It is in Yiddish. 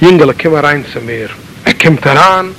Jüngele, komm rein zu mir. Er kommt heran,